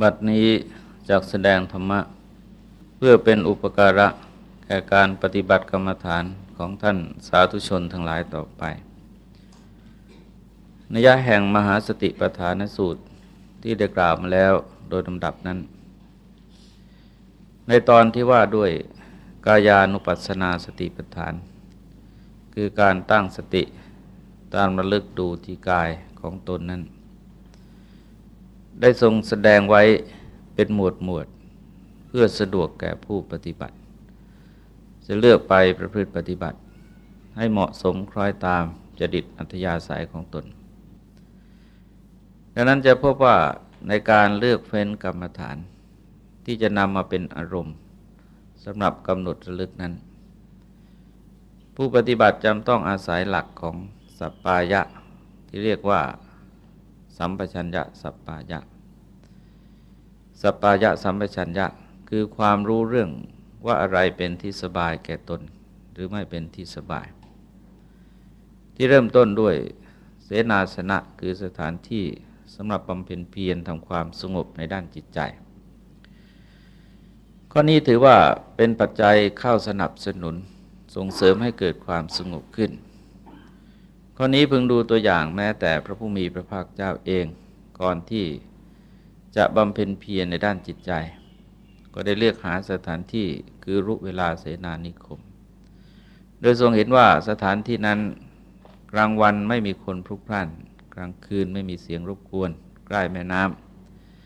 บัดนี้จากแสดงธรรมะ เพื่อเป็นอุปการะ แก่การปฏิบัติกรรมฐานของท่านสาธุชนทั้งหลายต่อไปนิยะแห่งมหาสติปัฏฐานสูตรที่ได้กล่าวมาแล้วโดยลำดับนั้น ในตอนที่ว่าด้วยกายานุปัสสนาสติปัฏฐาน คือการตั้งสติตามระลึกดูที่กายของตนนั้น ได้ทรงแสดงไว้เป็นหมวดหมวด เพื่อสะดวกแก่ผู้ปฏิบัติ จะเลือกไปประพฤติปฏิบัติ ให้เหมาะสมคล้อยตามจดิตอัธยาศัยของตน ดังนั้นจะพบว่าในการเลือกเฟ้นกรรมฐาน ที่จะนำมาเป็นอารมณ์สำหรับกำหนดระลึกนั้น ผู้ปฏิบัติจำต้องอาศัยหลักของสัปปายะที่เรียกว่า สัมปชัญญะสัปปายะ สัปปายะสัมปชัญญะคือความรู้เรื่องว่าอะไรเป็นที่สบายแก่ตนหรือไม่เป็นที่สบาย ที่เริ่มต้นด้วยเสนาสนะคือสถานที่สำหรับบำเพ็ญเพียรทำความสงบในด้านจิตใจ ข้อนี้ถือว่าเป็นปัจจัยเข้าสนับสนุนส่งเสริมให้เกิดความสงบขึ้น ข้อนี้พึงดูตัวอย่างแม้แต่พระผู้มีพระภาคเจ้าเองก่อนที่จะบำเพ็ญเพียรในด้านจิตใจ ก็ได้เลือกหาสถานที่คือรุเวลาเสนานิคม โดยทรงเห็นว่าสถานที่นั้นกลางวันไม่มีคนพลุกพล่าน กลางคืนไม่มีเสียงรบกวน ใกล้แม่น้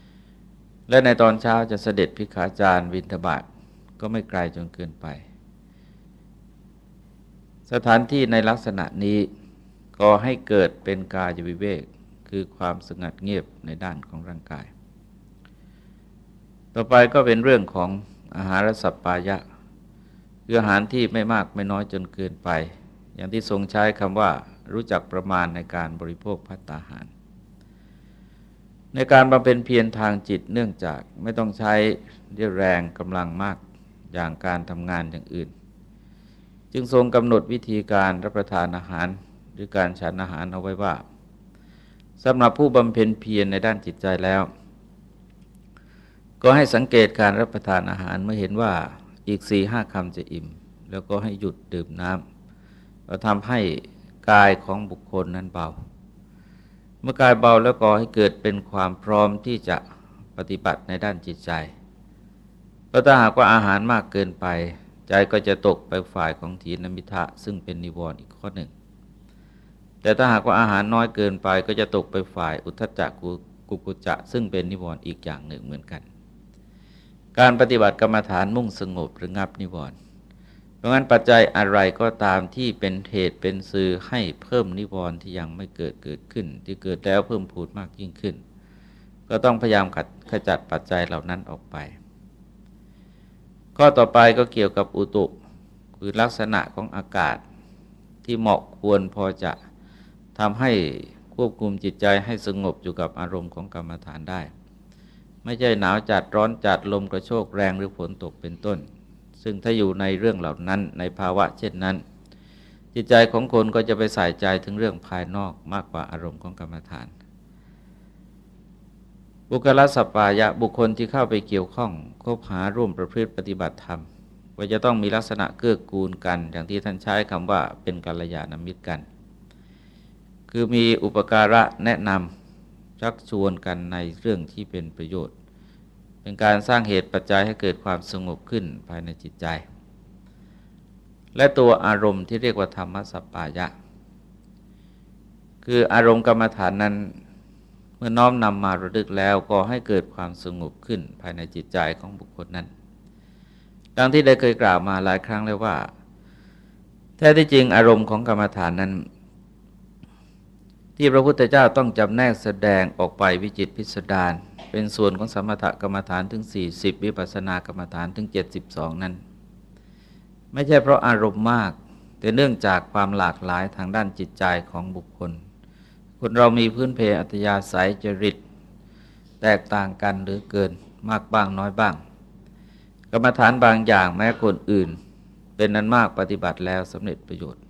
ำและในตอนเช้าจะเสด็จพิขาจารวินทบาทก็ไม่ไกลจนเกินไป สถานที่ในลักษณะนี้ ก็ให้เกิดเป็นกายวิเวก คือความสงัดเงียบในด้านของร่างกาย ต่อไปก็เป็นเรื่องของอาหารสัพปายะ คืออาหารที่ไม่มากไม่น้อยจนเกินไป อย่างที่ทรงใช้คำว่ารู้จักประมาณในการบริโภคพัตตาหาร ในการบำเพ็ญเพียรทางจิตเนื่องจากไม่ต้องใช้เรี่ยวแรงกำลังมากอย่างการทำงานอย่างอื่น จึงทรงกำหนดวิธีการรับประทานอาหาร หรือการฉันอาหารเอาไว้ว่าสำหรับผู้บำเพ็ญเพียรในด้านจิตใจแล้ว ก็ให้สังเกตการรับประทานอาหารเมื่อเห็นว่าอีกสี่ห้าคำจะอิ่ม แล้วก็ให้หยุดดื่มน้ำเราทำให้กายของบุคคลนั้นเบา เมื่อกายเบาแล้วก็ให้เกิดเป็นความพร้อมที่จะปฏิบัติในด้านจิตใจเพราะถ้าหากว่าอาหารมากเกินไป ใจก็จะตกไปฝ่ายของถีนมิทะซึ่งเป็นนิวรณ์อีกข้อหนึ่ง แต่ถ้าหากว่าอาหารน้อยเกินไปก็จะตกไปฝ่ายอุทธจักกุกุจะ ซึ่งเป็นนิวรณ์อีกอย่างหนึ่งเหมือนกัน การปฏิบัติกรรมฐานมุ่งสงบหรืองับนิวรณ์เพราะงั้นปัจจัยอะไรก็ตามที่เป็นเหตุเป็นสื่อให้เพิ่มนิวรณ์ที่ยังไม่เกิดเกิดขึ้น ที่เกิดแล้วเพิ่มพูดมากยิ่งขึ้น ก็ต้องพยายามขัดขจัดปัจจัยเหล่านั้นออกไป ข้อต่อไปก็เกี่ยวกับอุตุคือลักษณะของอากาศที่เหมาะควรพอจะ ทำให้ควบคุมจิตใจให้สงบอยู่กับอารมณ์ของกรรมฐานได้ ไม่ใช่หนาวจัดร้อนจัดลมกระโชกแรงหรือฝนตกเป็นต้น ซึ่งถ้าอยู่ในเรื่องเหล่านั้นในภาวะเช่นนั้น จิตใจของคนก็จะไปใส่ใจถึงเรื่องภายนอกมากกว่าอารมณ์ของกรรมฐาน บุคลสปายะบุคคลที่เข้าไปเกี่ยวข้องคบหาร่วมประพฤติปฏิบัติธรรมว่าจะต้องมีลักษณะเกื้อกูลกัน อย่างที่ท่านใช้คำว่าเป็นกัลยาณมิตรกัน คือมีอุปการะแนะนำชักชวนกันในเรื่องที่เป็นประโยชน์ เป็นการสร้างเหตุปัจจัยให้เกิดความสงบขึ้นภายในจิตใจ และตัวอารมณ์ที่เรียกว่าธรรมสัปปายะ คืออารมณ์กรรมฐานนั้นเมื่อน้อมนำมาระลึกแล้วก็ให้เกิดความสงบขึ้นภายในจิตใจของบุคคลนั้น ดังที่ได้เคยกล่าวมาหลายครั้งแล้วว่า แท้ที่จริงอารมณ์ของกรรมฐานนั้น ที่พระพุทธเจ้าต้องจำแนกแสดงออกไปวิจิตพิสดารเป็นส่วนของสมถกรรมฐานถึง 40 วิปัสสนากรรมฐานถึง 72 นั้น ไม่ใช่เพราะอารมณ์มาก แต่เนื่องจากความหลากหลายทางด้านจิตใจของบุคคล คนเรามีพื้นเพอัตยาศัยจริต แตกต่างกันหรือเกินมากบ้างน้อยบ้าง กรรมฐานบางอย่างแม้คนอื่น เป็นนั้นมากปฏิบัติแล้วสำเร็จประโยชน์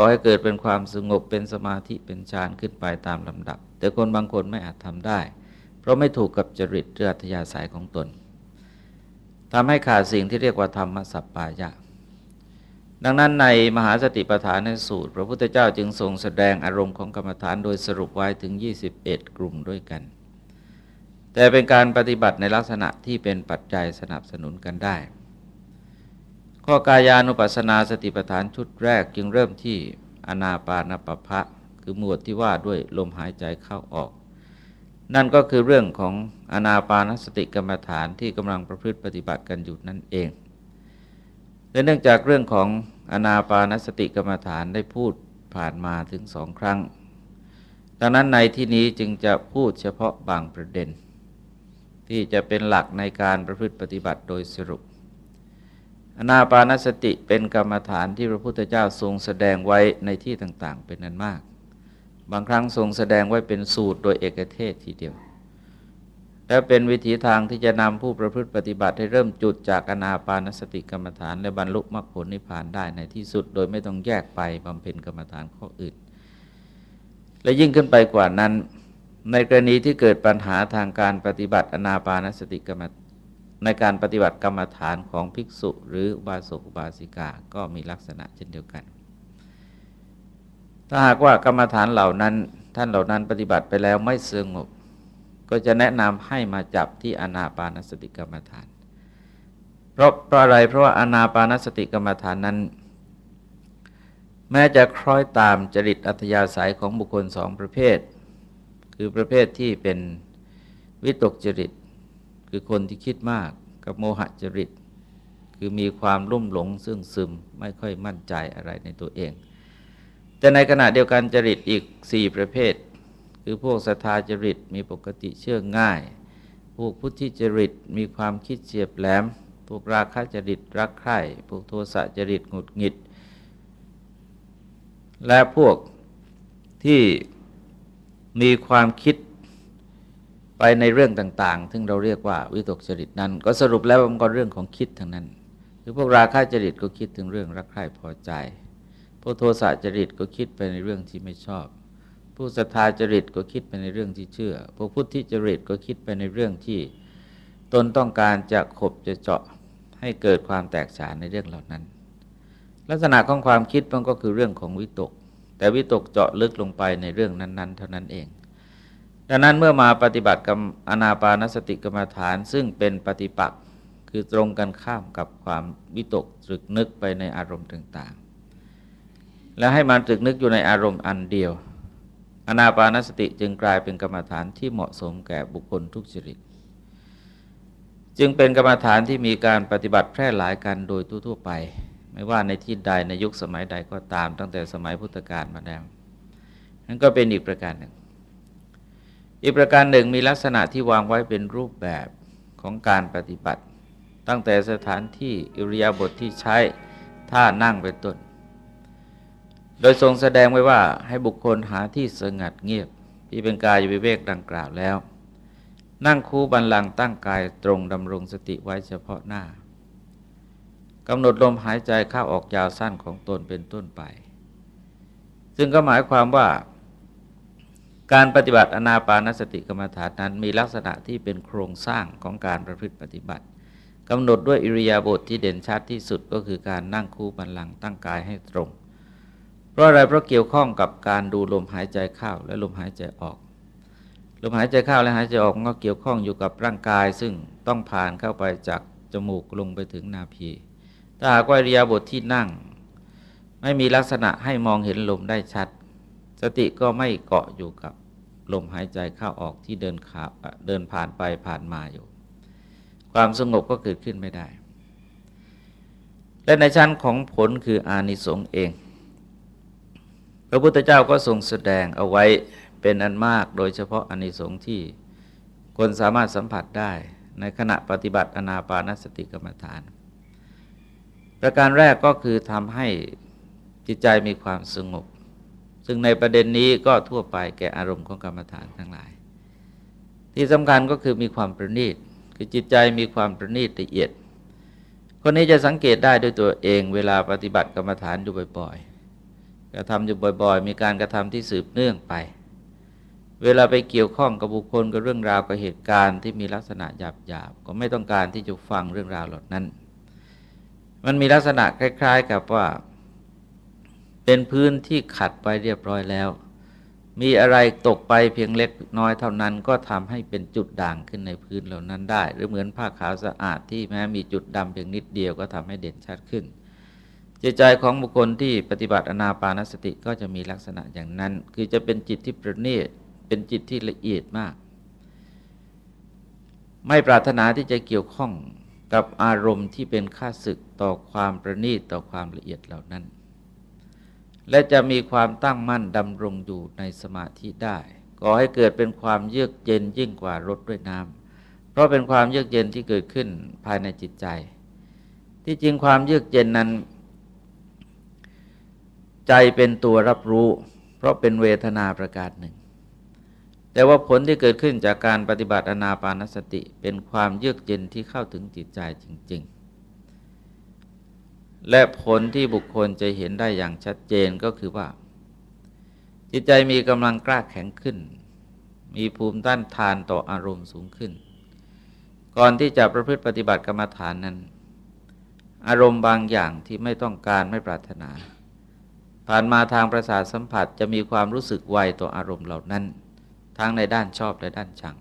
ก็ให้เกิดเป็นความสงบเป็นสมาธิเป็นฌานขึ้นไปตามลำดับ แต่คนบางคนไม่อาจทำได้ เพราะไม่ถูกกับจริตเรือัธยาศัยของตนทำให้ขาดสิ่งที่เรียกว่าธรรมสัปปายะ ดังนั้นในมหาสติปัฏฐานในสูตร พระพุทธเจ้าจึงทรงแสดงอารมณ์ของกรรมฐานโดยสรุปไว้ถึง 21 กลุ่มด้วยกัน แต่เป็นการปฏิบัติในลักษณะที่เป็นปัจจัยสนับสนุนกันได้ ข้อกายานุปัสสนาสติปัฏฐานชุดแรกจึงเริ่มที่อนาปานปภะคือหมวดที่ว่าด้วยลมหายใจเข้าออก นั่นก็คือเรื่องของอนาปานสติกรรมฐานที่กำลังประพฤติปฏิบัติกันอยู่นั่นเองและเนื่องจากเรื่องของอนาปานสติกรรมฐานได้พูดผ่านมาถึงสองครั้ง ดังนั้นในที่นี้จึงจะพูดเฉพาะบางประเด็น ที่จะเป็นหลักในการประพฤติปฏิบัติโดยสรุป อนาปานสติเป็นกรรมฐานที่พระพุทธเจ้าทรงแสดงไว้ในที่ต่างๆ เป็นนั้นมาก บางครั้งทรงแสดงไว้เป็นสูตรโดยเอกเทศทีเดียว และเป็นวิถีทางที่จะนำผู้ประพฤติปฏิบัติให้เริ่มจุดจากอนาปานสติกรรมฐาน และบรรลุมรรคผลนิพพานได้ในที่สุด โดยไม่ต้องแยกไปบำเพ็ญกรรมฐานข้ออื่น และยิ่งขึ้นไปกว่านั้น ในกรณีที่เกิดปัญหาทางการปฏิบัติอนาปานสติกรรม ในการปฏิบัติกรรมฐานของภิกษุ หรือบาสกบาสิกาก็มีลักษณะเช่นเดียวกัน ถ้าหากว่ากรรมฐานเหล่านั้นท่านเหล่านั้นปฏิบัติไปแล้วไม่สงบ ก็จะแนะนำให้มาจับที่อนาปานสติกรรมฐาน เพราะเพราะอะไรเพราะว่าอนาปานสติกรรมฐานนั้น แม้จะคล้อยตามจริตอัธยาศัยของบุคคลสองประเภท คือประเภทที่เป็นวิตกจริต คือคนที่คิดมากกับโมหะจริต คือมีความรุ่มหลงซึ่งซึมไม่ค่อยมั่นใจอะไรในตัวเอง แต่ในขณะเดียวกันจริตอีกสี่ประเภท คือพวกศรัทธาจริตมีปกติเชื่อง่าย พวกพุทธิจริตมีความคิดเฉียบแหลม พวกราคะจริตรักใคร่พวกโทสะจริตหงุดหงิด และพวกที่มีความคิด ไปในเรื่องต่างๆ ซึ่งเราเรียกว่าวิตกจริตนั้น ก็สรุปแล้วมันก็เรื่องของคิดทั้งนั้นคือพวกราคะจริตก็คิดถึงเรื่องรักใคร่พอใจ พวกโทสะจริตก็คิดไปในเรื่องที่ไม่ชอบ ผู้ศรัทธาจริตก็คิดไปในเรื่องที่เชื่อ พวกพุทธิจริตก็คิดไปในเรื่องที่ ตนต้องการจะขบจะเจาะให้เกิดความแตกฉานในเรื่องเหล่านั้น ลักษณะของความคิดมันก็คือเรื่องของวิตก แต่วิตกเจาะลึกลงไปในเรื่องนั้น ๆ เท่านั้นเอง ดังนั้นเมื่อมาปฏิบัติกรรมอนาปานสติกรรมฐาน ซึ่งเป็นปฏิปักษ์คือตรงกันข้ามกับความวิตกตรึกนึกไปในอารมณ์ต่างๆ แล้วให้มันตรึกนึกอยู่ในอารมณ์อันเดียว อนาปานสติจึงกลายเป็นกรรมฐานที่เหมาะสมแก่บุคคลทุกจริตจึงเป็นกรรมฐานที่มีการปฏิบัติแพร่หลายกันโดยทั่วๆไป ไม่ว่าในที่ใดในยุคสมัยใดก็ตามตั้งแต่สมัยพุทธกาลมาแล้วนั่นก็เป็นอีกประการหนึ่ง อีกประการหนึ่งมีลักษณะที่วางไว้เป็นรูปแบบของการปฏิบัติ ตั้งแต่สถานที่อิริยาบถทที่ใช้ท่านั่งเป็นต้น โดยทรงแสดงไว้ว่าให้บุคคลหาที่สงัดเงียบ ที่เป็นกายวิเวกดังกล่าวแล้ว นั่งคูบันลังตั้งกายตรงดำรงสติไว้เฉพาะหน้ากำหนดลมหายใจเข้าออกยาวสั้นของตนเป็นต้นไป ซึ่งก็หมายความว่า การปฏิบัติอนาปานสติกรรมฐานนั้น มีลักษณะที่เป็นโครงสร้างของการประพฤติปฏิบัติกำหนดด้วยอิริยาบถทที่เด่นชัดที่สุดก็คือการนั่งคู่บันลังตั้งกายให้ตรง เพราะอะไรเพราะเกี่ยวข้องกับการดูลมหายใจเข้าและลมหายใจออก ลมหายใจเข้าและหายใจออกก็เกี่ยวข้องอยู่กับร่างกาย ซึ่งต้องผ่านเข้าไปจากจมูกลงไปถึงนาพีถ้าหากว่าริยาบทที่นั่ง ไม่มีลักษณะให้มองเห็นลมได้ชัด สติก็ไม่เกาะอยู่กับลมหายใจเข้าออกที่เดินขาเดินผ่านไปผ่านมาอยู่ ความสงบก็เกิดขึ้นไม่ได้ และในชั้นของผลคืออานิสงส์เอง พระพุทธเจ้าก็ทรงแสดงเอาไว้เป็นอันมากโดยเฉพาะอนิสงส์ที่คนสามารถสัมผัสได้ในขณะปฏิบัติอนาปานสติกรรมฐาน ประการแรกก็คือทำให้จิตใจมีความสงบ ซึ่งในประเด็นนี้ก็ทั่วไปแก่อารมณ์ของกรรมฐานทั้งหลาย ที่สำคัญก็คือมีความประณีตคือจิตใจมีความประณีตละเอียด คนนี้จะสังเกตได้ด้วยตัวเองเวลาปฏิบัติกรรมฐานอยู่บ่อยๆกระทำอยู่บ่อย ๆ มีการกระทำที่สืบเนื่องไป เวลาไปเกี่ยวข้องกับบุคคลกับเรื่องราวกับเหตุการณ์ที่มีลักษณะหยาบๆก็ไม่ต้องการที่จะฟังเรื่องราวเหล่านั้น มันมีลักษณะคล้าย ๆ กับว่า เป็นพื้นที่ขัดไปเรียบร้อยแล้ว มีอะไรตกไปเพียงเล็กน้อยเท่านั้น ก็ทำให้เป็นจุดด่างขึ้นในพื้นเหล่านั้นได้ หรือเหมือนผ้าขาวสะอาดที่แม้มีจุดดำเพียงนิดเดียวก็ทำให้เด่นชัดขึ้นจิตใจของบุคคลที่ปฏิบัติอนาปานสติก็จะมีลักษณะอย่างนั้น คือจะเป็นจิตที่ประณีตเป็นจิตที่ละเอียดมาก ไม่ปรารถนาที่จะเกี่ยวข้องกับอารมณ์ที่เป็นค่าศึกต่อความประณีตต่อความละเอียดเหล่านั้น และจะมีความตั้งมั่นดำรงอยู่ในสมาธิได้ก่อให้เกิดเป็นความเยือกเย็นยิ่งกว่ารถด้วยน้ำเพราะเป็นความเยือกเย็นที่เกิดขึ้นภายในจิตใจ ที่จริงความเยือกเย็นนั้น ใจเป็นตัวรับรู้ เพราะเป็นเวทนาประการหนึ่ง แต่ว่าผลที่เกิดขึ้นจากการปฏิบัติอนาปานสติ เป็นความเยือกเย็นที่เข้าถึงจิตใจจริง ๆ และผลที่บุคคลจะเห็นได้อย่างชัดเจนก็คือว่า จิตใจมีกำลังกล้าแข็งขึ้น มีภูมิต้านทานต่ออารมณ์สูงขึ้น ก่อนที่จะประพฤติปฏิบัติกรรมฐานนั้น อารมณ์บางอย่างที่ไม่ต้องการไม่ปรารถนา ผ่านมาทางประสาทสัมผัสจะมีความรู้สึกไวต่ออารมณ์เหล่านั้น ทั้งในด้านชอบและด้านชัง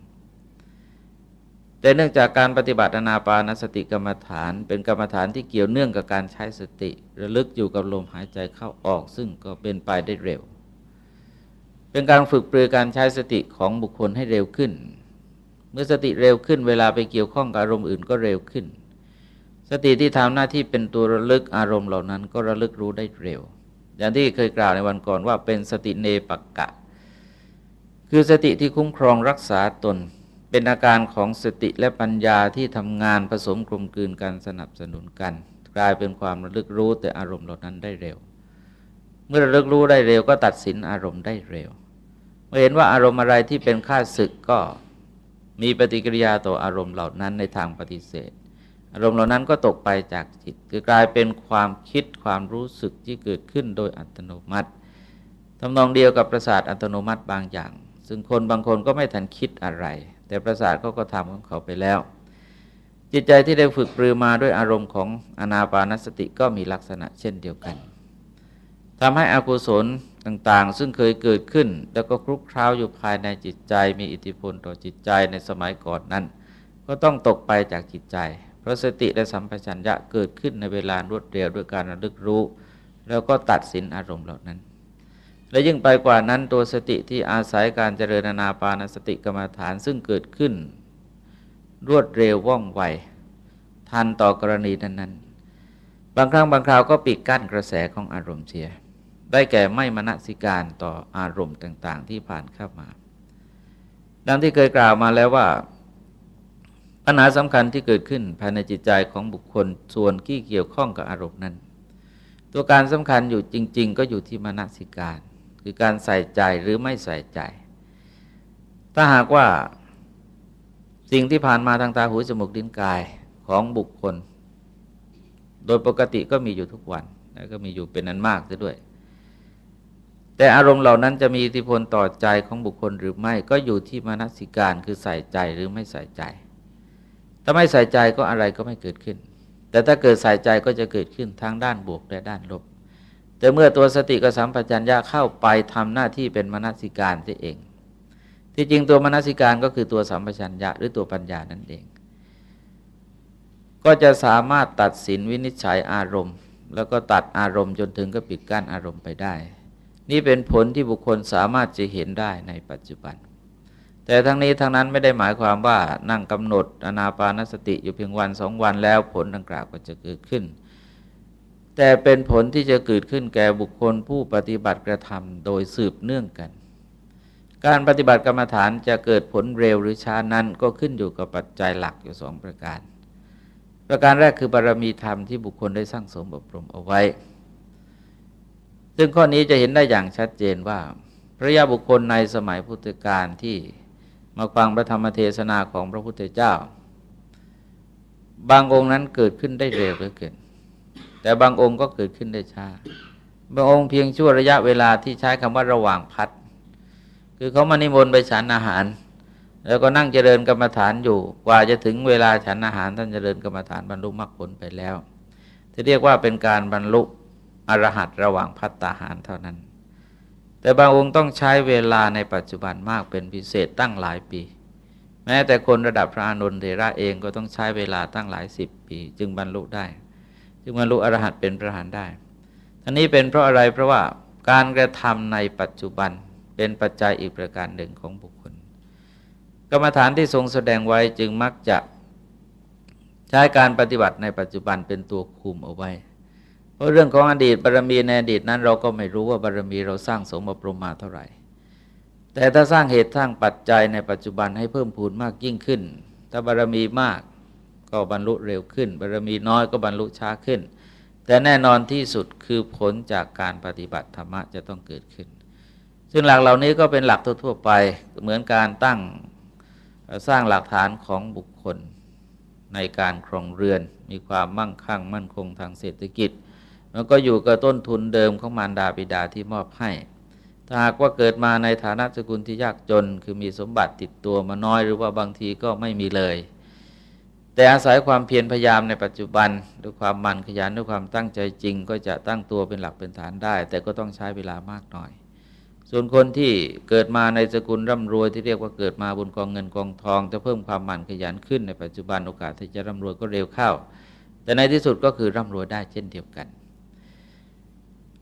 แต่เนื่องจากการปฏิบัตินาปานสติกรรมฐาน เป็นกรรมฐานที่เกี่ยวเนื่องกับการใช้สติ ระลึกอยู่กับลมหายใจเข้าออก ซึ่งก็เป็นไปได้เร็ว เป็นการฝึกปรือการใช้สติของบุคคลให้เร็วขึ้น เมื่อสติเร็วขึ้น เวลาไปเกี่ยวข้องกับอารมณ์อื่นก็เร็วขึ้น สติที่ทำหน้าที่เป็นตัวระลึกอารมณ์เหล่านั้น ก็ระลึกรู้ได้เร็ว อย่างที่เคยกล่าวในวันก่อนว่าเป็นสติเนปกกะ คือสติที่คุ้มครองรักษาตน เป็นอาการของสติและปัญญาที่ทำงานผสมกลมกลืนกันสนับสนุนกัน กลายเป็นความระลึกรู้แต่อารมณ์เหล่านั้นได้เร็ว เมื่อระลึกรู้ได้เร็วก็ตัดสินอารมณ์ได้เร็ว เมื่อเห็นว่าอารมณ์อะไรที่เป็นค่าศึกก็มีปฏิกิริยาต่ออารมณ์เหล่านั้นในทางปฏิเสธ อารมณ์เหล่านั้นก็ตกไปจากจิต คือกลายเป็นความคิดความรู้สึกที่เกิดขึ้นโดยอัตโนมัติทำนองเดียวกับประสาทอัตโนมัติบางอย่าง ซึ่งคนบางคนก็ไม่ทันคิดอะไร แต่ประสาทเขาก็ทำของเขาไปแล้ว จิตใจที่ได้ฝึกปรือมาด้วยอารมณ์ของอนาปานสติก็มีลักษณะเช่นเดียวกันทำให้อกุศลต่างๆ ซึ่งเคยเกิดขึ้น แล้วก็คลุกคล้าวอยู่ภายในจิตใจ มีอิทธิพลต่อจิตใจในสมัยก่อนนั้น ก็ต้องตกไปจากจิตใจ เพราะสติและสัมปชัญญะเกิดขึ้นในเวลารวดเร็วด้วยการระลึกรู้ แล้วก็ตัดสินอารมณ์เหล่านั้น และยิ่งไปกว่านั้นตัวสติที่อาศัยการเจริญนาปานสติกรรมฐานซึ่งเกิดขึ้น รวดเร็วว่องไวทันต่อกรณีนั้นๆ บางครั้งบางคราวก็ปิดกั้นกระแสของอารมณ์เสีย ได้แก่ไม่มณสิการต่ออารมณ์ต่างๆ ที่ผ่านเข้ามา ดังที่เคยกล่าวมาแล้วว่า ปัญหาสำคัญที่เกิดขึ้นภายในจิตใจของบุคคลส่วนที่เกี่ยวข้องกับอารมณ์นั้น ตัวการสำคัญอยู่จริง ๆ ก็อยู่ที่มนสิการ คือการใส่ใจหรือไม่ใส่ใจ ถ้าหากว่าสิ่งที่ผ่านมาทางตาหูจมูกลิ้นกายของบุคคล โดยปกติก็มีอยู่ทุกวันแล้วก็มีอยู่เป็นนันมากด้วย แต่อารมณ์เหล่านั้นจะมีอิทธิพลต่อใจของบุคคลหรือไม่ก็อยู่ที่มนสิการคือใส่ใจหรือไม่ใส่ใจ ถ้าไม่ใส่ใจก็อะไรก็ไม่เกิดขึ้น แต่ถ้าเกิดใส่ใจก็จะเกิดขึ้นทั้งด้านบวกและด้านลบ แต่เมื่อตัวสติกับสัมปชัญญะเข้าไปทำหน้าที่เป็นมนสิการที่เอง ที่จริงตัวมนสิการก็คือตัวสัมปชัญญะหรือตัวปัญญานั่นเอง ก็จะสามารถตัดสินวินิจฉัยอารมณ์ แล้วก็ตัดอารมณ์จนถึงก็ปิดกั้นอารมณ์ไปได้ นี่เป็นผลที่บุคคลสามารถจะเห็นได้ในปัจจุบัน แต่ทั้งนี้ทั้งนั้นไม่ได้หมายความว่านั่งกำหนดอนาปานสติอยู่เพียงวันสองวันแล้วผลดังกล่าวก็จะเกิดขึ้น แต่เป็นผลที่จะเกิดขึ้นแก่บุคคลผู้ปฏิบัติกระทำโดยสืบเนื่องกัน การปฏิบัติกรรมฐานจะเกิดผลเร็วหรือช้านั้นก็ขึ้นอยู่กับปัจจัยหลักอยู่สองประการ ประการแรกคือบารมีธรรมที่บุคคลได้สร้างสมอบรมเอาไว้ ซึ่งข้อนี้จะเห็นได้อย่างชัดเจนว่า พระยาบุคคลในสมัยพุทธกาลที่มาฟังพระธรรมเทศนาของพระพุทธเจ้า บางองค์นั้นเกิดขึ้นได้เร็วเหลือเกิน แต่บางองค์ก็เกิดขึ้นได้ช้า บางองค์เพียงชั่วระยะเวลาที่ใช้คำว่าระหว่างพัด คือเขามานิมนต์ไปฉันอาหาร แล้วก็นั่งเจริญกรรมฐานอยู่ กว่าจะถึงเวลาฉันอาหารท่านเจริญกรรมฐานบรรลุมรรคผลไปแล้วที่เรียกว่าเป็นการบรรลุอรหัตระหว่างพัตตาหารเท่านั้น แต่บางองค์ต้องใช้เวลาในปัจจุบันมากเป็นพิเศษตั้งหลายปี แม้แต่คนระดับพระอนุนเทระเองก็ต้องใช้เวลาตั้งหลายสิบปี จึงบรรลุได้ จึงบรรลุอรหัตเป็นพระหานได้ท่านี้เป็นเพราะอะไรเพราะว่าการกระทำในปัจจุบันเป็นปัจจัยอีกประการหนึ่งของบุคคล กรรมฐานที่ทรงแสดงไว้จึงมักจะใช้การปฏิบัติในปัจจุบันเป็นตัวคุมเอาไว้ เพราะเรื่องของอดีตบารมีในอดีตนั้นเราก็ไม่รู้ว่าบารมีเราสร้างสมบรมมาเท่าไหร่ แต่ถ้าสร้างเหตุสร้างปัจจัยในปัจจุบันให้เพิ่มพูนมากยิ่งขึ้น ถ้าบารมีมาก ก็บรรลุเร็วขึ้นบารมีน้อยก็บรรลุช้าขึ้น แต่แน่นอนที่สุดคือผลจากการปฏิบัติธรรมะจะต้องเกิดขึ้น ซึ่งหลักเหล่านี้ก็เป็นหลักทั่วไปเหมือนการตั้งสร้างหลักฐานของบุคคลในการครองเรือน มีความมั่งคั่งมั่นคงทางเศรษฐกิจมันก็อยู่กับต้นทุนเดิมของมารดาบิดาที่มอบให้ ถ้าหากว่าเกิดมาในฐานะสกุลที่ยากจน คือมีสมบัติติดตัวมาน้อยหรือว่าบางทีก็ไม่มีเลย แต่อาศัยความเพียรพยายามในปัจจุบันด้วยความมันขยันด้วยความตั้งใจจริง ก็จะตั้งตัวเป็นหลักเป็นฐานได้ แต่ก็ต้องใช้เวลามากหน่อย ส่วนคนที่เกิดมาในสกุลร่ำรวยที่เรียกว่าเกิดมาบนกองเงินกองทองจะเพิ่มความหมั่นขยันขึ้นในปัจจุบันโอกาสที่จะร่ำรวยก็เร็วเข้า แต่ในที่สุดก็คือร่ำรวยได้เช่นเดียวกัน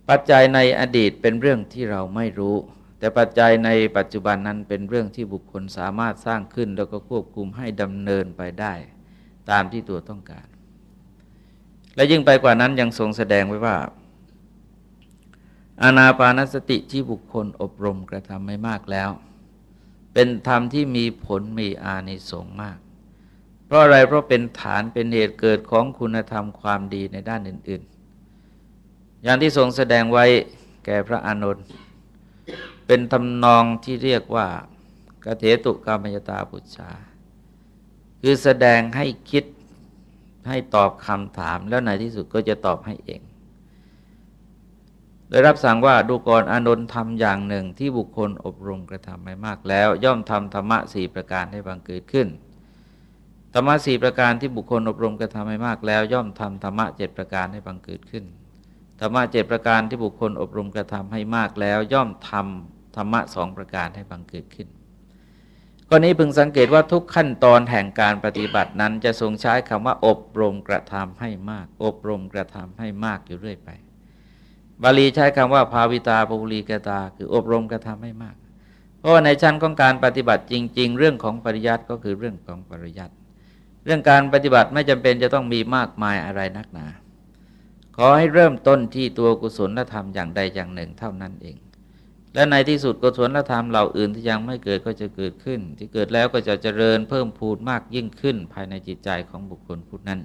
ปัจจัยในอดีตเป็นเรื่องที่เราไม่รู้แต่ปัจจัยในปัจจุบันนั้นเป็นเรื่องที่บุคคลสามารถสร้างขึ้น แล้วก็ควบคุมให้ดำเนินไปได้ ตามที่ตัวต้องการ และยิ่งไปกว่านั้นยังทรงแสดงไว้ว่า อานาปานสติที่บุคคลอบรมกระทำไม่มากแล้ว เป็นธรรมที่มีผลมีอานิสงส์มาก เพราะอะไรเพราะเป็นฐานเป็นเหตุเกิดของคุณธรรมความดีในด้านอื่น ๆ อย่างที่ทรงแสดงไว้แก่พระอานนท์เป็นทำนองที่เรียกว่ากเถตุกามยตาปุชา คือแสดงให้คิดให้ตอบคำถามแล้วในที่สุดก็จะตอบให้เอง โดยรับสั่งว่าดูก่อนอนนท์ทำอย่างหนึ่งที่บุคคลอบรมกระทำไม่มากแล้ว ย่อมทำธรรมะสี่ประการให้บังเกิดขึ้นธรรมะสี่ประการที่บุคคลอบรมกระทำไม่มากแล้ว ย่อมทำธรรมะเจ็ดประการให้บังเกิดขึ้นธรรมะเจ็ดประการที่บุคคลอบรมกระทำให้มากแล้ว ย่อมทำธรรมะสองประการให้บังเกิดขึ้น กรณีพึงสังเกตว่าทุกขั้นตอนแห่งการปฏิบัตินั้นจะทรงใช้คำว่า อบรมกระทำให้มาก อบรมกระทำให้มากอยู่เรื่อยไป บาลีใช้คำว่า ภาวิตาภูรีกตา คืออบรมกระทำให้มาก เพราะในชั้นของการปฏิบัติจริง ๆ เรื่องของปริยัติก็คือเรื่องของปริยัติเรื่องการปฏิบัติไม่จำเป็นจะต้องมีมากมายอะไรนักหนา ขอให้เริ่มต้นที่ตัวกุศลธรรมอย่างใดอย่างหนึ่งเท่านั้นเอง และในที่สุดกุศลธรรมเหล่าอื่นที่ยังไม่เกิดก็จะเกิดขึ้น ที่เกิดแล้วก็จะเจริญเพิ่มพูนมากยิ่งขึ้น ภายในจิตใจของบุคคลผู้นั้น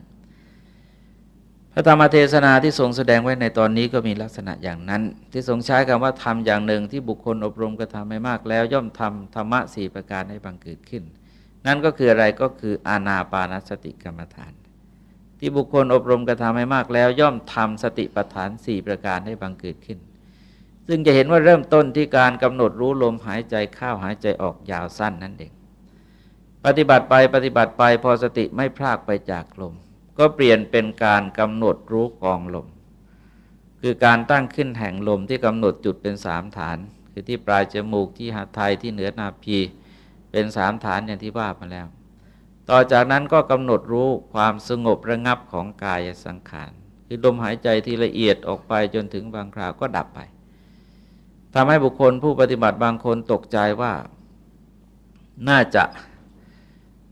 พระธรรมเทศนาที่ทรงแสดงไว้ในตอนนี้ก็มีลักษณะอย่างนั้น ที่ทรงใช้คำว่าทำอย่างหนึ่งที่บุคคลอบรมกระทำไม่มากแล้ว ย่อมทำธรรมะสี่ประการให้บังเกิดขึ้น นั่นก็คืออะไรก็คืออาณาปานสติกรรมฐาน ที่บุคคลอบรมกระทำให้มากแล้ว ย่อมทำสติปัฏฐานสี่ประการให้บังเกิดขึ้น ซึ่งจะเห็นว่าเริ่มต้นที่การกำหนดรู้ลมหายใจเข้าหายใจออกยาวสั้นนั่นเองปฏิบัติไปปฏิบัติไปพอสติไม่พลากไปจากลม ก็เปลี่ยนเป็นการกำหนดรู้กองลม คือการตั้งขึ้นแห่งลมที่กำหนดจุดเป็นสามฐาน คือที่ปลายจมูกที่หัตถยที่เหนือนาพีเป็นสามฐานอย่างที่ว่ามาแล้ว ต่อจากนั้นก็กำหนดรู้ความสงบระงับของกายสังขาร คือลมหายใจที่ละเอียดออกไปจนถึงบางคราวก็ดับไป ทำให้บุคคลผู้ปฏิบัติบางคนตกใจว่า น่าจะ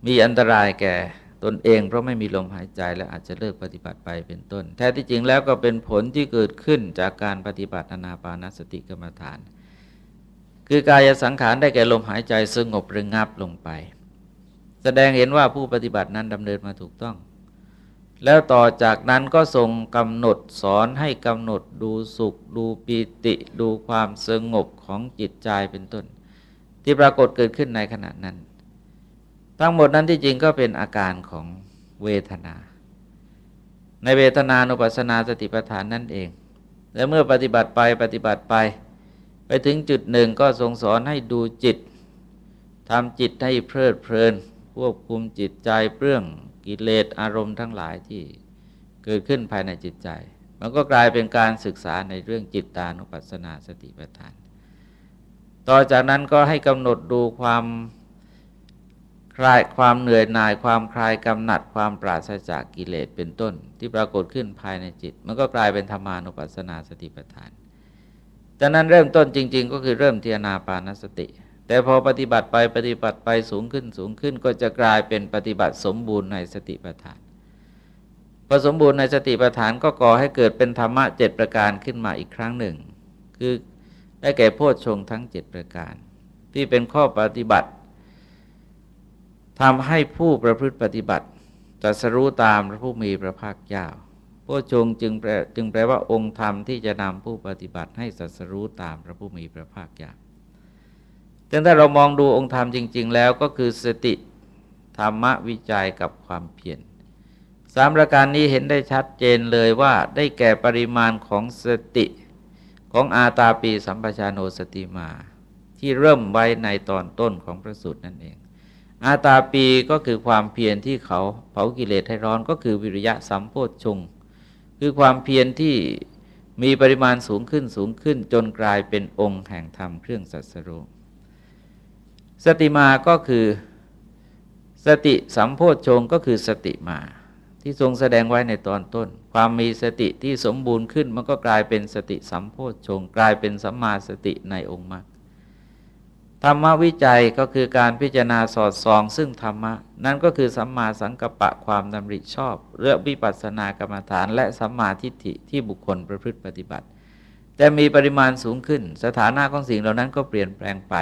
มีอันตรายแก่ตนเอง เพราะไม่มีลมหายใจและอาจจะเลิกปฏิบัติไปเป็นต้น แท้ที่จริงแล้วก็เป็นผลที่เกิดขึ้นจากการปฏิบัติอนาปานสติกรรมฐาน คือกายสังขารได้แก่ลมหายใจสงบระงับลงไป แสดงเห็นว่าผู้ปฏิบัตินั้นดำเนินมาถูกต้อง แล้วต่อจากนั้นก็ทรงกำหนดสอนให้กำหนดดูสุข ดูปิติ ดูความสงบของจิตใจเป็นต้น ที่ปรากฏเกิดขึ้นในขณะนั้น ทั้งหมดนั้นที่จริงก็เป็นอาการของเวทนา ในเวทนานุปัสนาสติปัฏฐานนั่นเอง และเมื่อปฏิบัติไปปฏิบัติไป ไปถึงจุดหนึ่งก็ทรงสอนให้ดูจิตทำจิตให้เพลิดเพลินควบคุมจิตใจเปลื้อง กิเลสอารมณ์ทั้งหลายที่เกิดขึ้นภายในจิตใจ มันก็กลายเป็นการศึกษาในเรื่องจิตตานุปัสสนาสติปัฏฐาน ต่อจากนั้นก็ให้กำหนดดูความคลายความเหนื่อยหน่ายความคลายกำหนัดความปราศจากกิเลสเป็นต้น ที่ปรากฏขึ้นภายในจิต มันก็กลายเป็นธรรมานุปัสสนาสติปัฏฐานจากนั้นเริ่มต้นจริง ๆ ก็คือเริ่มเทียนาปานสติ แต่พอปฏิบัติไปปฏิบัติไปสูงขึ้นสูงขึ้นก็จะกลายเป็นปฏิบัติสมบูรณ์ในสติปัฏฐานพอสมบูรณ์ในสติปัฏฐานก็ก่อให้เกิดเป็นธรรมะเจ็ดประการขึ้นมาอีกครั้งหนึ่ง คือได้แก่โพชฌงทั้งเจ็ดประการ ที่เป็นข้อปฏิบัติทำให้ผู้ประพฤติปฏิบัติจัสรู้ตามพระผู้มีพระภาคเจ้าพระชงจึงแปลจึงแปลว่าองค์ธรรมที่จะนำผู้ปฏิบัติให้สัสรู้ตามพระผู้มีพระภาคเจ้า แต่ถ้าเรามองดูองค์ธรรมจริง ๆ แล้วก็คือสติธรรมะวิจัยกับความเพียรสามประการนี้เห็นได้ชัดเจนเลยว่าได้แก่ปริมาณของสติของอาตาปีสัมปชานโนสติมา ที่เริ่มไว้ในตอนต้นของพระสูตรนั่นเอง อาตาปีก็คือความเพียรที่เขาเผากิเลสให้ร้อนก็คือวิริยะสัมโพชฌงคือความเพียรที่มีปริมาณสูงขึ้นสูงขึ้นจนกลายเป็นองค์แห่งธรรมเครื่องสัสรุ สติมาก็คือสติสัมโพชฌงก็คือสติมา ที่ทรงแสดงไว้ในตอนต้น ความมีสติที่สมบูรณ์ขึ้นมันก็กลายเป็นสติสัมโพชฌงกลายเป็นสัมมาสติในองค์มรรคธรรมวิจัยก็คือการพิจารณาสอดส่อง ซึ่งธรรมะ นั่นก็คือสัมมาสังกัปปะความดำริชอบ เรื่องวิปัสสนากรรมฐาน และสัมมาทิฏฐิที่บุคคลประพฤติปฏิบัติ แต่มีปริมาณสูงขึ้น สถานะของสิ่งเหล่านั้นก็เปลี่ยนแปลงไป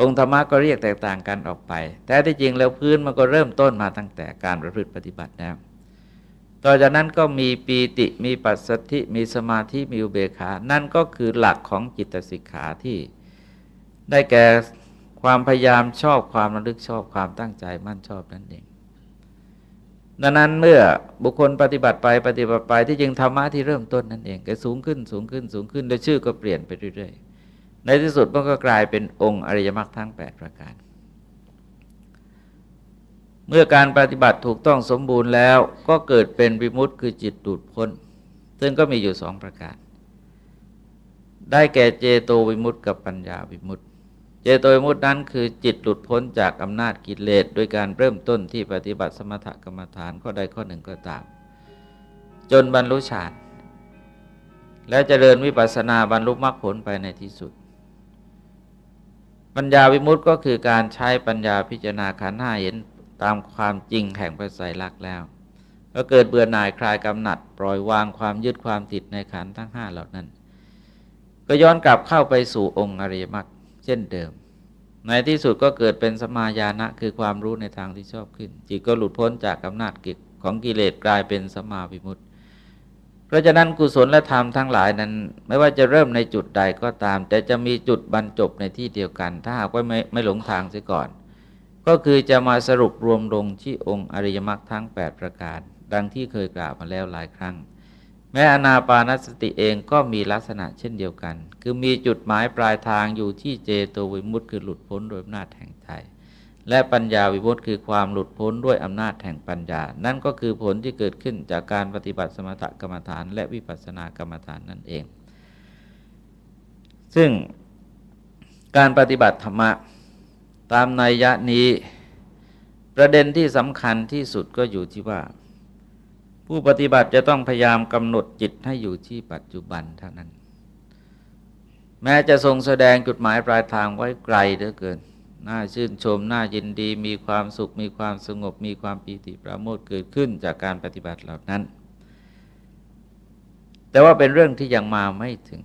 องค์ธรรมะก็เรียกแตกต่างกันออกไป แต่ที่จริงแล้วพื้นมันก็เริ่มต้นมาตั้งแต่การประพฤติปฏิบัติแล้วต่อจากนั้นก็มีปีติมีปัสสธิมีสมาธิมีอุเบกขา นั่นก็คือหลักของจิตสิกขาที่ได้แก่ความพยายามชอบความระลึกชอบความตั้งใจมั่นชอบนั่นเองดังนั้นเมื่อบุคคลปฏิบัติไปปฏิบัติไปที่จริงธรรมะที่เริ่มต้นนั่นเองก็สูงขึ้นสูงขึ้นสูงขึ้นโดยชื่อก็เปลี่ยนไปเรื่อยๆ ในที่สุดมันก็กลายเป็นองค์อริยมรรคทั้ง 8 ประการ เมื่อการปฏิบัติถูกต้องสมบูรณ์แล้วก็เกิดเป็นวิมุตต์คือจิตดูดพ้น ซึ่งก็มีอยู่สองประการ ได้แก่เจโตวิมุตต์กับปัญญาวิมุตต์จโตยมุตนั้นคือจิตหลุดพ้นจากอำนาจกิเลสโดยการเริ่มต้นที่ปฏิบัติสมถกรรมฐานข้อใดข้อหนึ่งก็ตาม จนบรรลุฌานแล้วเจริญวิปัสสนาบรรลุมรรคผลไปในที่สุด ปัญญาวิมุตติก็คือการใช้ปัญญาพิจารณาขันห้าเห็นตามความจริงแห่งพระไตรลักษณ์แล้ว ก็เกิดเบื่อหน่ายคลายกำหนัด ปล่อยวางความยึดความติดในขันทั้งห้าเหล่านั้น ก็ย้อนกลับเข้าไปสู่องค์อริยมรรคเช่นเดิม ในที่สุดก็เกิดเป็นสมาญาณะคือความรู้ในทางที่ชอบขึ้น จิตก็หลุดพ้นจากอำหนาจกิจของกิเลสกลายเป็นสมาวิมุตติ เพราะฉะนั้นกุศลและธรรมทั้งหลายนั้น ไม่ว่าจะเริ่มในจุดใดก็ตาม แต่จะมีจุดบรรจบในที่เดียวกัน ถ้าหากว่าไม่ไม่หลงทางเสียก่อน ก็คือจะมาสรุปรวมลงที่องค์อริยมรรคทั้ง 8 ประการ ดังที่เคยกล่าวมาแล้วหลายครั้ง แม้อนาปานสติเองก็มีลักษณะเช่นเดียวกัน คือมีจุดหมายปลายทางอยู่ที่เจโตวิมุตต์คือหลุดพ้นโดยอำนาจแห่งใจ และปัญญาวิมุตต์คือความหลุดพ้นด้วยอำนาจแห่งปัญญา นั่นก็คือผลที่เกิดขึ้นจากการปฏิบัติสมถกรรมฐาน และวิปัสสนากรรมฐานนั่นเอง ซึ่งการปฏิบัติธรรมะตามนัยยะนี้ ประเด็นที่สำคัญที่สุดก็อยู่ที่ว่า ผู้ปฏิบัติจะต้องพยายามกำหนดจิตให้อยู่ที่ปัจจุบันเท่านั้น แม้จะทรงแสดงจุดหมายปลายทางไว้ไกลเหลือเกิน น่าชื่นชม น่ายินดี มีความสุข มีความสงบ มีความปีติประโมทเกิดขึ้นจากการปฏิบัติเหล่านั้น แต่ว่าเป็นเรื่องที่ยังมาไม่ถึง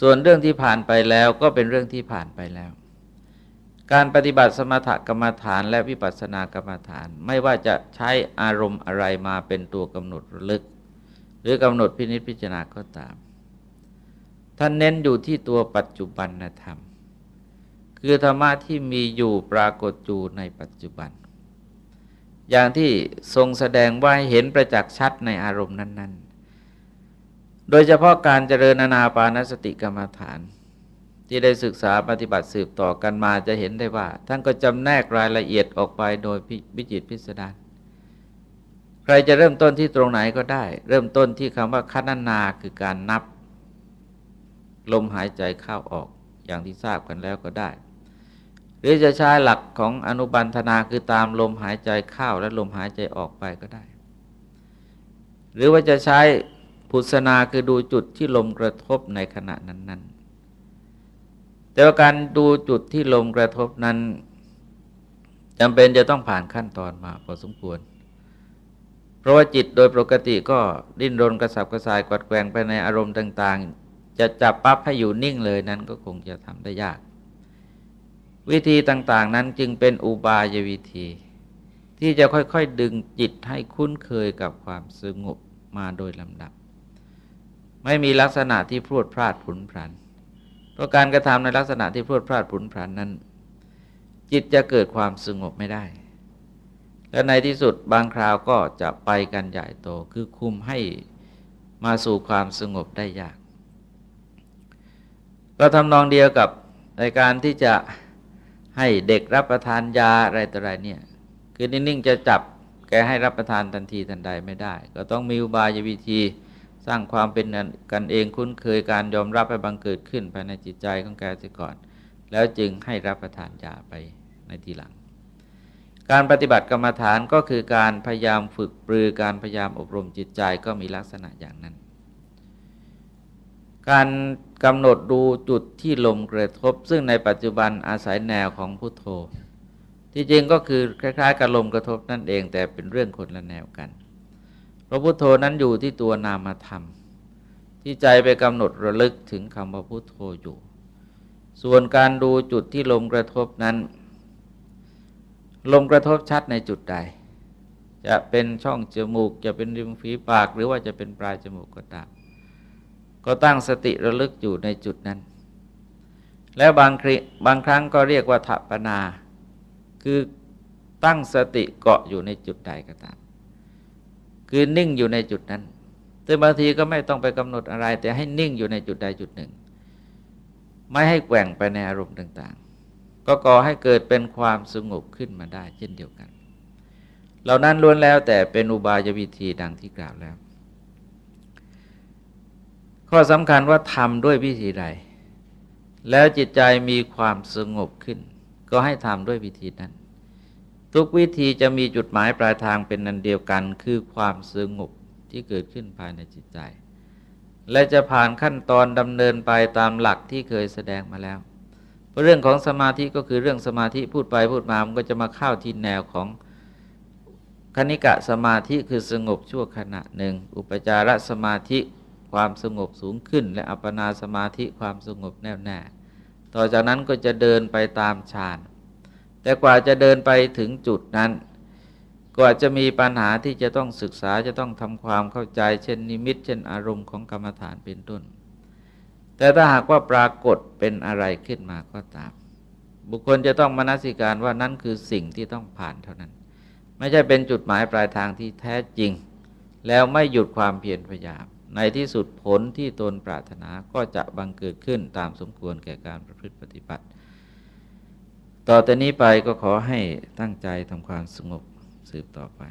ส่วนเรื่องที่ผ่านไปแล้วก็เป็นเรื่องที่ผ่านไปแล้ว การปฏิบัติสมถกรรมฐานและวิปัสสนากรรมฐาน ไม่ว่าจะใช้อารมณ์อะไรมาเป็นตัวกำหนดระลึก หรือกำหนดพินิจพิจารณาก็ตาม ท่านเน้นอยู่ที่ตัวปัจจุบันธรรม คือธรรมะที่มีอยู่ปรากฏอยู่ในปัจจุบัน อย่างที่ทรงแสดงว่าเห็นประจักษ์ชัดในอารมณ์นั้น ๆ โดยเฉพาะการเจริญนาปานสติกรรมฐาน ที่ได้ศึกษาปฏิบัติสืบต่อกันมาจะเห็นได้ว่า ท่านก็จำแนกรายละเอียดออกไปโดยวิจิตพิสดารใครจะเริ่มต้นที่ตรงไหนก็ได้ เริ่มต้นที่คำว่าคันนาคือการนับ ลมหายใจเข้าออกอย่างที่ทราบกันแล้วก็ได้ หรือจะใช้หลักของอนุบันธนาคือตามลมหายใจเข้าและลมหายใจออกไปก็ได้ หรือว่าจะใช้พุทธนาคือดูจุดที่ลมกระทบในขณะนั้น ๆ แต่ว่าการดูจุดที่ลมกระทบนั้นจำเป็นจะต้องผ่านขั้นตอนมาพอสมควร เพราะว่าจิตโดยปกติก็ดิ้นรนกระสับกระส่ายกวัดแกงไปในอารมณ์ต่าง ๆ จะจับปั๊บให้อยู่นิ่งเลยนั้นก็คงจะทำได้ยาก วิธีต่างๆนั้นจึงเป็นอุบายวิธี ที่จะค่อยๆดึงจิตให้คุ้นเคยกับความสงบมาโดยลำดับ ไม่มีลักษณะที่พรวดพลาดผุนพลันเพราะการกระทำในลักษณะที่พรวดพลาดผุนพลันนั้น จิตจะเกิดความสงบไม่ได้ และในที่สุดบางคราวก็จะไปกันใหญ่โตคือคุมให้มาสู่ความสงบได้ยาก ก็ทำนองเดียวกับในการที่จะ ให้เด็กรับประทานยาอะไรต่ออะไรเนี่ย คือนิ่งๆจะจับแกให้รับประทานทันทีทันใดไม่ได้ ก็ต้องมีอุบายวิธีสร้างความเป็นกันเองคุ้นเคยการยอมรับให้บังเกิดขึ้นภายในจิตใจของแกเสียก่อน แล้วจึงให้รับประทานยาไปในทีหลัง การปฏิบัติกรรมฐานก็คือการพยายามฝึกปรือการพยายามอบรมจิตใจก็มีลักษณะอย่างนั้น การกำหนดดูจุดที่ลมกระทบ ซึ่งในปัจจุบันอาศัยแนวของพุทโธ ที่จริงก็คือคล้ายๆกับลมกระทบนั่นเองแต่เป็นเรื่องคนละแนวกันพระพุทโธนั้นอยู่ที่ตัวนามธรรม ที่ใจไปกำหนดระลึกถึงคำว่าพุทโธอยู่ ส่วนการดูจุดที่ลมกระทบนั้น ลมกระทบชัดในจุดใด จะเป็นช่องจมูก จะเป็นริมฝีปากหรือว่าจะเป็นปลายจมูกก็ตาม ก็ตั้งสติระลึกอยู่ในจุดนั้น แล้วบางคริบางครั้งก็เรียกว่าทัปนา คือตั้งสติเกาะอยู่ในจุดใดก็ตาม คือนิ่งอยู่ในจุดนั้นแต่บางทีก็ไม่ต้องไปกำหนดอะไร แต่ให้นิ่งอยู่ในจุดใดจุดหนึ่ง ไม่ให้แกว่งไปในอารมณ์ต่างๆ ก็ก่อให้เกิดเป็นความสงบขึ้นมาได้เช่นเดียวกัน เหล่านั้นล้วนแล้วแต่เป็นอุบายวิธีดังที่กล่าวแล้ว ข้อสำคัญว่าทำด้วยวิธีใด แล้วจิตใจมีความสงบขึ้น ก็ให้ทำด้วยวิธีนั้น ทุกวิธีจะมีจุดหมายปลายทางเป็นนันเดียวกัน คือความสงบที่เกิดขึ้นภายในจิตใจ และจะผ่านขั้นตอนดำเนินไปตามหลักที่เคยแสดงมาแล้วเรื่องของสมาธิก็คือเรื่องสมาธิพูดไปพูดมามันก็จะมาเข้าที่แนวของคณิกะสมาธิคือสงบชั่วขณะหนึ่ง อุปจารสมาธิ ความสงบสูงขึ้น และอัปปนาสมาธิความสงบแน่วแน่ ต่อจากนั้นก็จะเดินไปตามฌาน แต่กว่าจะเดินไปถึงจุดนั้นกว่าจะมีปัญหาที่จะต้องศึกษาจะต้องทำความเข้าใจ เช่นนิมิต เช่นอารมณ์ของกรรมฐานเป็นต้น แต่ถ้าหากว่าปรากฏเป็นอะไรขึ้นมาก็ตาม บุคคลจะต้องมนสิการว่านั่นคือสิ่งที่ต้องผ่านเท่านั้น ไม่ใช่เป็นจุดหมายปลายทางที่แท้จริง แล้วไม่หยุดความเพียรพยายาม ในที่สุดผลที่ตนปรารถนาก็จะบังเกิดขึ้นตามสมควรแก่การประพฤติปฏิบัติ ต่อแต่นี้ไปก็ขอให้ตั้งใจทำความสงบสืบต่อไป